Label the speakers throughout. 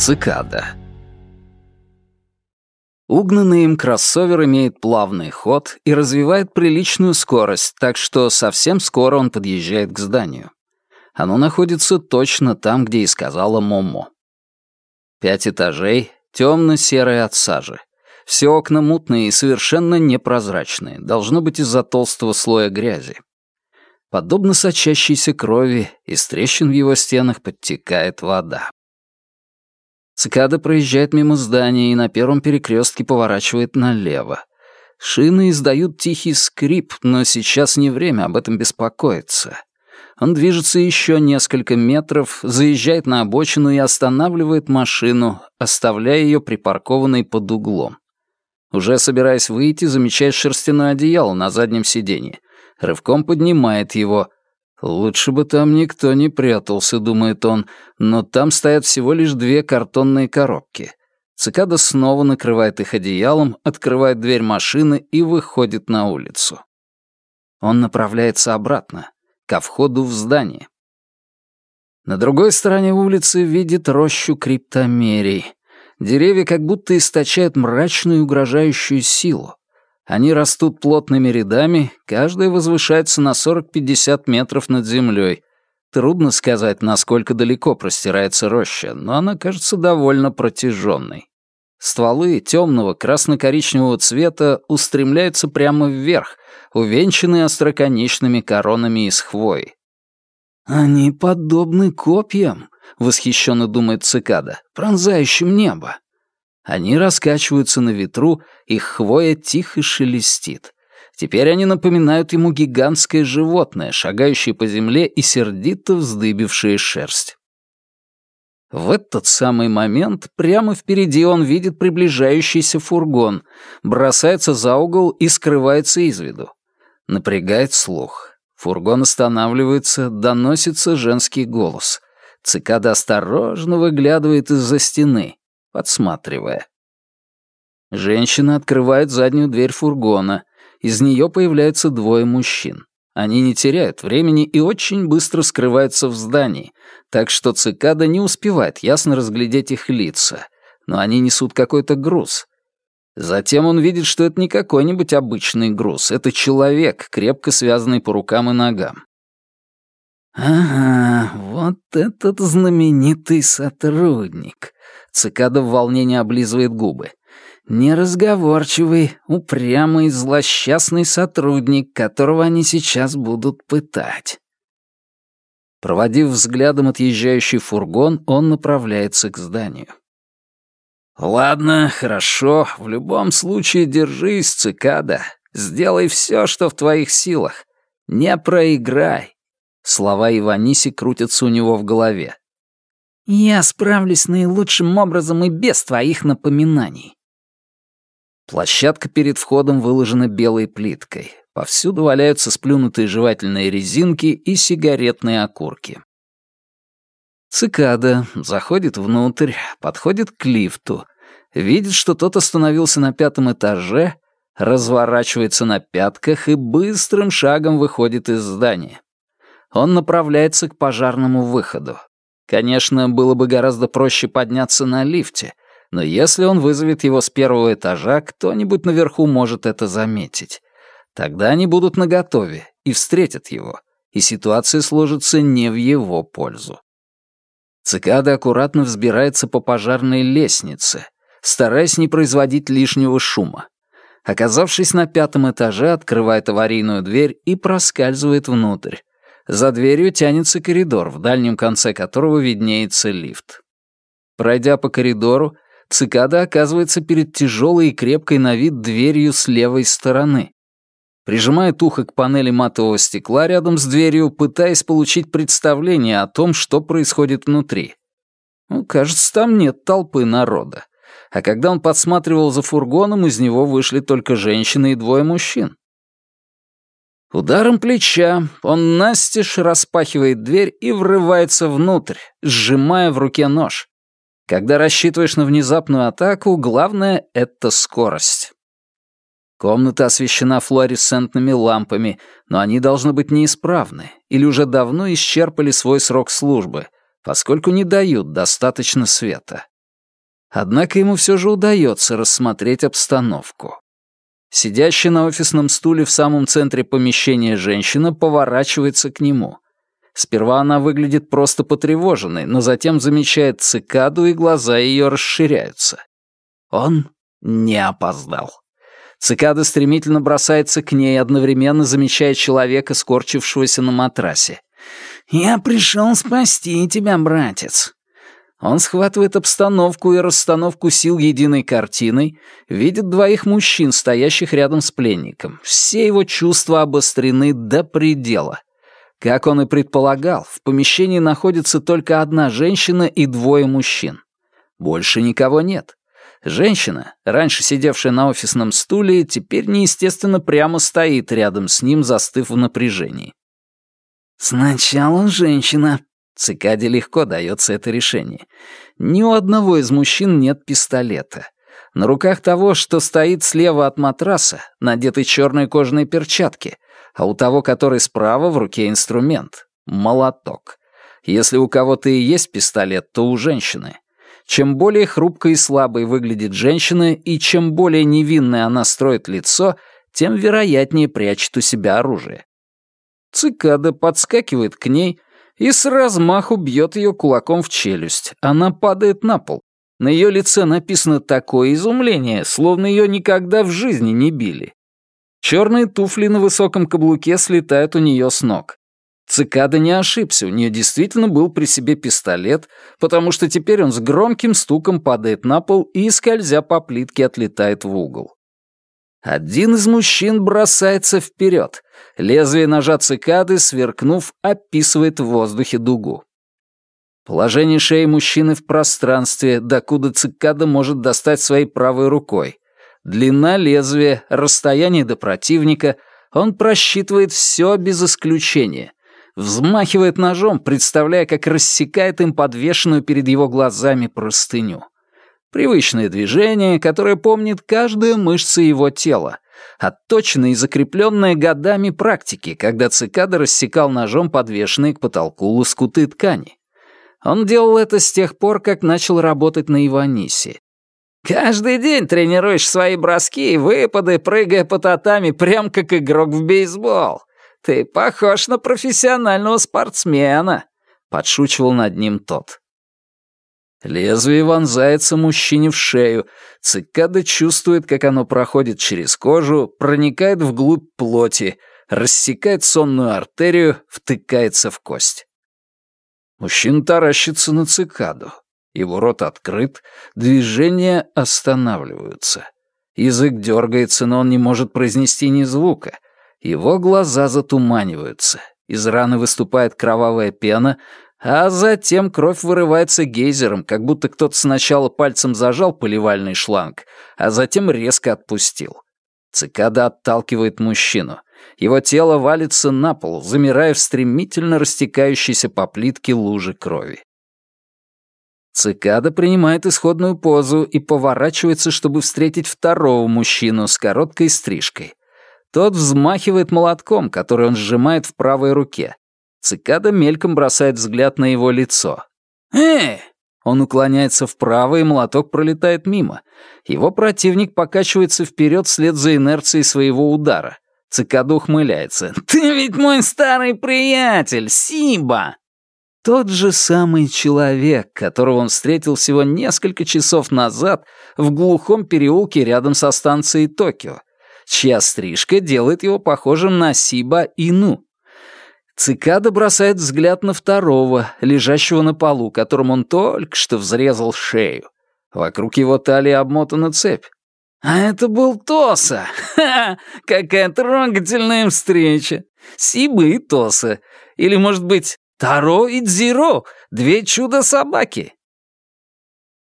Speaker 1: Цикада. Угнанный им кроссовер имеет плавный ход и развивает приличную скорость, так что совсем скоро он подъезжает к зданию. Оно находится точно там, где и сказала Момо. Пять этажей, темно-серые от сажи. Все окна мутные и совершенно непрозрачные, должно быть из-за толстого слоя грязи. Подобно сочащейся крови, из трещин в его стенах подтекает вода. Цикада проезжает мимо здания и на первом перекрестке поворачивает налево. Шины издают тихий скрип, но сейчас не время об этом беспокоиться. Он движется еще несколько метров, заезжает на обочину и останавливает машину, оставляя ее припаркованной под углом. Уже собираясь выйти, замечает шерстяное одеяло на заднем сиденье. Рывком поднимает его — «Лучше бы там никто не прятался», — думает он, но там стоят всего лишь две картонные коробки. Цикада снова накрывает их одеялом, открывает дверь машины и выходит на улицу. Он направляется обратно, ко входу в здание. На другой стороне улицы видит рощу криптомерий. Деревья как будто источают мрачную и угрожающую силу. Они растут плотными рядами, каждая возвышается на 40-50 метров над землей. Трудно сказать, насколько далеко простирается роща, но она кажется довольно протяженной. Стволы темного красно-коричневого цвета устремляются прямо вверх, увенчанные остроконечными коронами из хвои. «Они подобны копьям», — восхищенно думает цикада, пронзающим небо. Они раскачиваются на ветру, их хвоя тихо шелестит. Теперь они напоминают ему гигантское животное, шагающее по земле и сердито вздыбившее шерсть. В этот самый момент прямо впереди он видит приближающийся фургон, бросается за угол и скрывается из виду. Напрягает слух. Фургон останавливается, доносится женский голос. Цикада осторожно выглядывает из-за стены подсматривая. Женщина открывает заднюю дверь фургона. Из нее появляются двое мужчин. Они не теряют времени и очень быстро скрываются в здании, так что цикада не успевает ясно разглядеть их лица, но они несут какой-то груз. Затем он видит, что это не какой-нибудь обычный груз, это человек, крепко связанный по рукам и ногам. «Ага, вот этот знаменитый сотрудник», Цикада в волнении облизывает губы. Неразговорчивый, упрямый, злосчастный сотрудник, которого они сейчас будут пытать. Проводив взглядом отъезжающий фургон, он направляется к зданию. «Ладно, хорошо, в любом случае держись, цикада. Сделай все, что в твоих силах. Не проиграй». Слова Иваниси крутятся у него в голове. Я справлюсь наилучшим образом и без твоих напоминаний. Площадка перед входом выложена белой плиткой. Повсюду валяются сплюнутые жевательные резинки и сигаретные окурки. Цикада заходит внутрь, подходит к лифту, видит, что тот остановился на пятом этаже, разворачивается на пятках и быстрым шагом выходит из здания. Он направляется к пожарному выходу. Конечно, было бы гораздо проще подняться на лифте, но если он вызовет его с первого этажа, кто-нибудь наверху может это заметить. Тогда они будут наготове и встретят его, и ситуация сложится не в его пользу. Цикада аккуратно взбирается по пожарной лестнице, стараясь не производить лишнего шума. Оказавшись на пятом этаже, открывает аварийную дверь и проскальзывает внутрь. За дверью тянется коридор, в дальнем конце которого виднеется лифт. Пройдя по коридору, цикада оказывается перед тяжелой и крепкой на вид дверью с левой стороны. Прижимает ухо к панели матового стекла рядом с дверью, пытаясь получить представление о том, что происходит внутри. Ну, кажется, там нет толпы народа. А когда он подсматривал за фургоном, из него вышли только женщины и двое мужчин. Ударом плеча он настежь распахивает дверь и врывается внутрь, сжимая в руке нож. Когда рассчитываешь на внезапную атаку, главное — это скорость. Комната освещена флуоресцентными лампами, но они должны быть неисправны или уже давно исчерпали свой срок службы, поскольку не дают достаточно света. Однако ему все же удается рассмотреть обстановку. Сидящая на офисном стуле в самом центре помещения женщина поворачивается к нему. Сперва она выглядит просто потревоженной, но затем замечает цикаду, и глаза ее расширяются. Он не опоздал. Цикада стремительно бросается к ней, одновременно замечая человека, скорчившегося на матрасе. «Я пришел спасти тебя, братец». Он схватывает обстановку и расстановку сил единой картиной, видит двоих мужчин, стоящих рядом с пленником. Все его чувства обострены до предела. Как он и предполагал, в помещении находится только одна женщина и двое мужчин. Больше никого нет. Женщина, раньше сидевшая на офисном стуле, теперь неестественно прямо стоит рядом с ним, застыв в напряжении. «Сначала женщина». Цикаде легко дается это решение. Ни у одного из мужчин нет пистолета. На руках того, что стоит слева от матраса, надеты черные кожаные перчатки, а у того, который справа, в руке инструмент — молоток. Если у кого-то и есть пистолет, то у женщины. Чем более хрупкой и слабой выглядит женщина, и чем более невинное она строит лицо, тем вероятнее прячет у себя оружие. Цикада подскакивает к ней и с размаху бьет ее кулаком в челюсть. Она падает на пол. На ее лице написано такое изумление, словно ее никогда в жизни не били. Черные туфли на высоком каблуке слетают у нее с ног. Цикада не ошибся, у нее действительно был при себе пистолет, потому что теперь он с громким стуком падает на пол и, скользя по плитке, отлетает в угол. Один из мужчин бросается вперед. Лезвие ножа цикады, сверкнув, описывает в воздухе дугу. Положение шеи мужчины в пространстве, докуда цикада может достать своей правой рукой. Длина лезвия, расстояние до противника — он просчитывает все без исключения — взмахивает ножом, представляя, как рассекает им подвешенную перед его глазами простыню. Привычное движение, которое помнит каждая мышца его тела, отточенное и закрепленное годами практики, когда цикада рассекал ножом подвешенные к потолку лоскуты ткани. Он делал это с тех пор, как начал работать на Иванисе. «Каждый день тренируешь свои броски и выпады, прыгая по татами, прям как игрок в бейсбол. «Ты похож на профессионального спортсмена», — подшучивал над ним тот. Лезвие вонзается мужчине в шею. Цикада чувствует, как оно проходит через кожу, проникает вглубь плоти, рассекает сонную артерию, втыкается в кость. Мужчина таращится на цикаду. Его рот открыт, движения останавливаются. Язык дергается, но он не может произнести ни звука — его глаза затуманиваются, из раны выступает кровавая пена, а затем кровь вырывается гейзером, как будто кто-то сначала пальцем зажал поливальный шланг, а затем резко отпустил. Цикада отталкивает мужчину. Его тело валится на пол, замирая в стремительно растекающейся по плитке лужи крови. Цикада принимает исходную позу и поворачивается, чтобы встретить второго мужчину с короткой стрижкой. Тот взмахивает молотком, который он сжимает в правой руке. Цикада мельком бросает взгляд на его лицо. «Эй!» Он уклоняется вправо, и молоток пролетает мимо. Его противник покачивается вперед вслед за инерцией своего удара. Цикада ухмыляется. «Ты ведь мой старый приятель, Сиба!» Тот же самый человек, которого он встретил всего несколько часов назад в глухом переулке рядом со станцией Токио, чья стрижка делает его похожим на Сиба Ину. Цикада бросает взгляд на второго, лежащего на полу, которому он только что взрезал шею. Вокруг его талии обмотана цепь. А это был Тоса. Ха, какая трогательная встреча. Сиба и Тоса. Или, может быть, Таро и Дзиро, две чудо-собаки.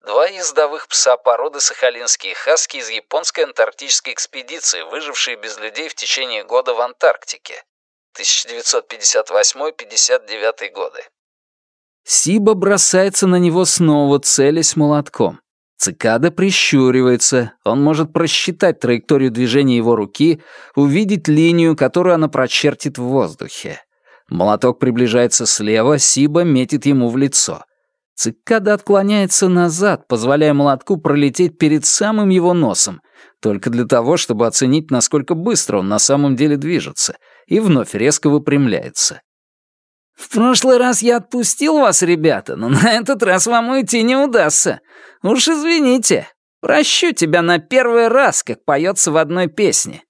Speaker 2: Два ездовых пса породы сахалинские хаски из японской антарктической экспедиции, выжившие без людей в течение года в Антарктике. 1958-59 годы.
Speaker 1: Сиба бросается на него снова, целясь молотком. Цикада прищуривается. Он может просчитать траекторию движения его руки, увидеть линию, которую она прочертит в воздухе. Молоток приближается слева, Сиба метит ему в лицо. Цикада отклоняется назад, позволяя молотку пролететь перед самым его носом, только для того, чтобы оценить, насколько быстро он на самом деле движется, и вновь резко выпрямляется. «В прошлый раз я отпустил вас, ребята, но на этот раз вам уйти не удастся. Уж извините, прощу тебя на первый раз, как поется в одной песне».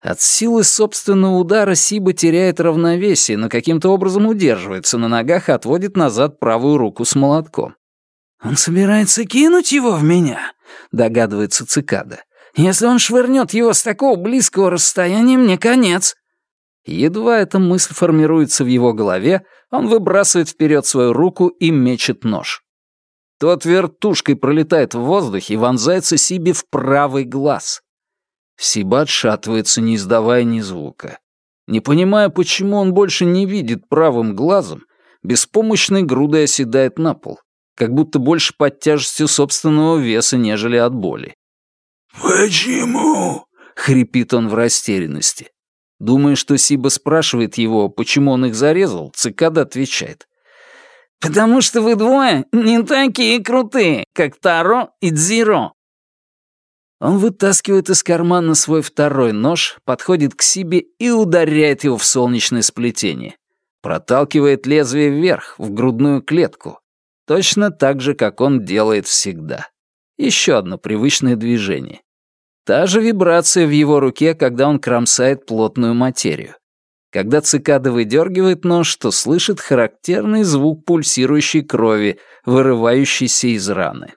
Speaker 1: От силы собственного удара Сиба теряет равновесие, но каким-то образом удерживается на ногах и отводит назад правую руку с молотком. «Он собирается кинуть его в меня?» — догадывается цикада. «Если он швырнет его с такого близкого расстояния, мне конец». Едва эта мысль формируется в его голове, он выбрасывает вперед свою руку и мечет нож. Тот вертушкой пролетает в воздухе и вонзается Сибе в правый глаз. Сиба отшатывается, не издавая ни звука. Не понимая, почему он больше не видит правым глазом, беспомощной грудой оседает на пол, как будто больше под тяжестью собственного веса, нежели от боли.
Speaker 3: «Почему?» — хрипит он в растерянности.
Speaker 1: Думая, что Сиба спрашивает его, почему он их зарезал, цикада отвечает. «Потому что вы двое не такие крутые, как Таро и Дзиро». Он вытаскивает из кармана свой второй нож, подходит к Сибе и ударяет его в солнечное сплетение. Проталкивает лезвие вверх, в грудную клетку. Точно так же, как он делает всегда. Еще одно привычное движение. Та же вибрация в его руке, когда он кромсает плотную материю. Когда цикада выдергивает нож, то слышит характерный звук пульсирующей крови, вырывающейся из раны.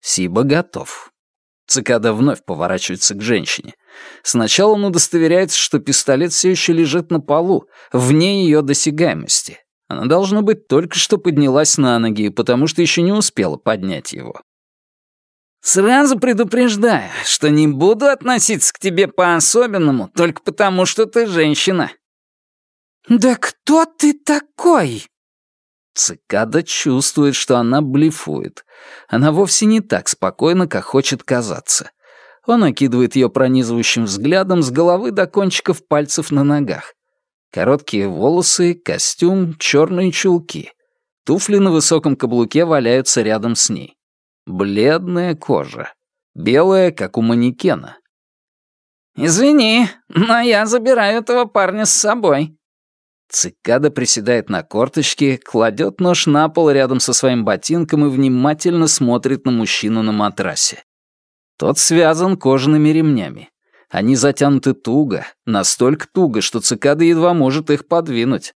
Speaker 1: Сиба готов. Цикада вновь поворачивается к женщине. Сначала он удостоверяется, что пистолет все еще лежит на полу, вне ее досягаемости. Она, должно быть, только что поднялась на ноги, потому что еще не успела поднять его. «Сразу предупреждаю, что не буду относиться к тебе по-особенному только потому, что ты женщина». «Да кто ты такой?» Цикада чувствует, что она блефует. Она вовсе не так спокойна, как хочет казаться. Он окидывает ее пронизывающим взглядом с головы до кончиков пальцев на ногах. Короткие волосы, костюм, черные чулки. Туфли на высоком каблуке валяются рядом с ней. Бледная кожа. Белая, как у манекена. «Извини, но я забираю этого парня с собой», Цикада приседает на корточки, кладет нож на пол рядом со своим ботинком и внимательно смотрит на мужчину на матрасе. Тот связан кожаными ремнями. Они затянуты туго, настолько туго, что цикада едва может их подвинуть.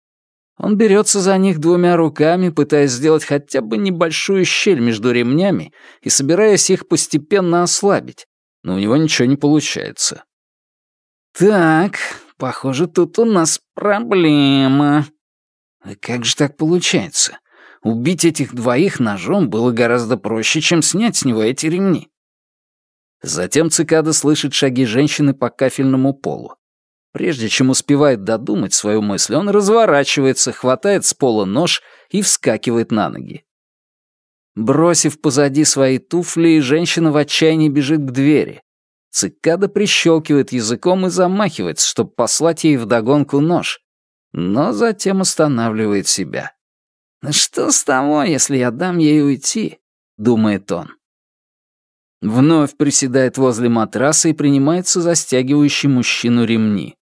Speaker 1: Он берется за них двумя руками, пытаясь сделать хотя бы небольшую щель между ремнями и собираясь их постепенно ослабить, но у него ничего не получается. «Так, Похоже, тут у нас проблема. Как же так получается? Убить этих двоих ножом было гораздо проще, чем снять с него эти ремни. Затем цикада слышит шаги женщины по кафельному полу. Прежде чем успевает додумать свою мысль, он разворачивается, хватает с пола нож и вскакивает на ноги. Бросив позади свои туфли, женщина в отчаянии бежит к двери. Цикада прищелкивает языком и замахивается, чтобы послать ей вдогонку нож, но затем останавливает себя. «Ну «Что с того, если я дам ей уйти?» — думает он. Вновь приседает возле матраса и принимается застягивающий мужчину ремни.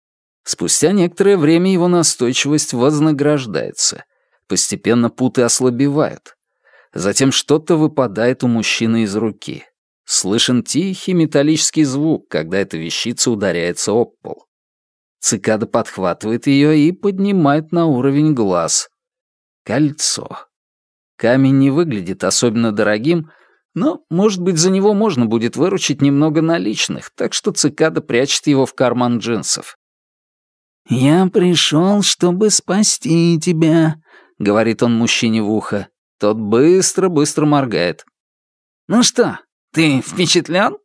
Speaker 1: Спустя некоторое время его настойчивость вознаграждается. Постепенно путы ослабевают. Затем что-то выпадает у мужчины из руки. Слышен тихий металлический звук, когда эта вещица ударяется об пол. Цикада подхватывает ее и поднимает на уровень глаз. Кольцо. Камень не выглядит особенно дорогим, но, может быть, за него можно будет выручить немного наличных, так что цикада прячет его в карман джинсов. «Я пришел, чтобы спасти тебя», — говорит он мужчине в ухо. Тот быстро-быстро моргает. «Ну что, «Ты впечатлен?»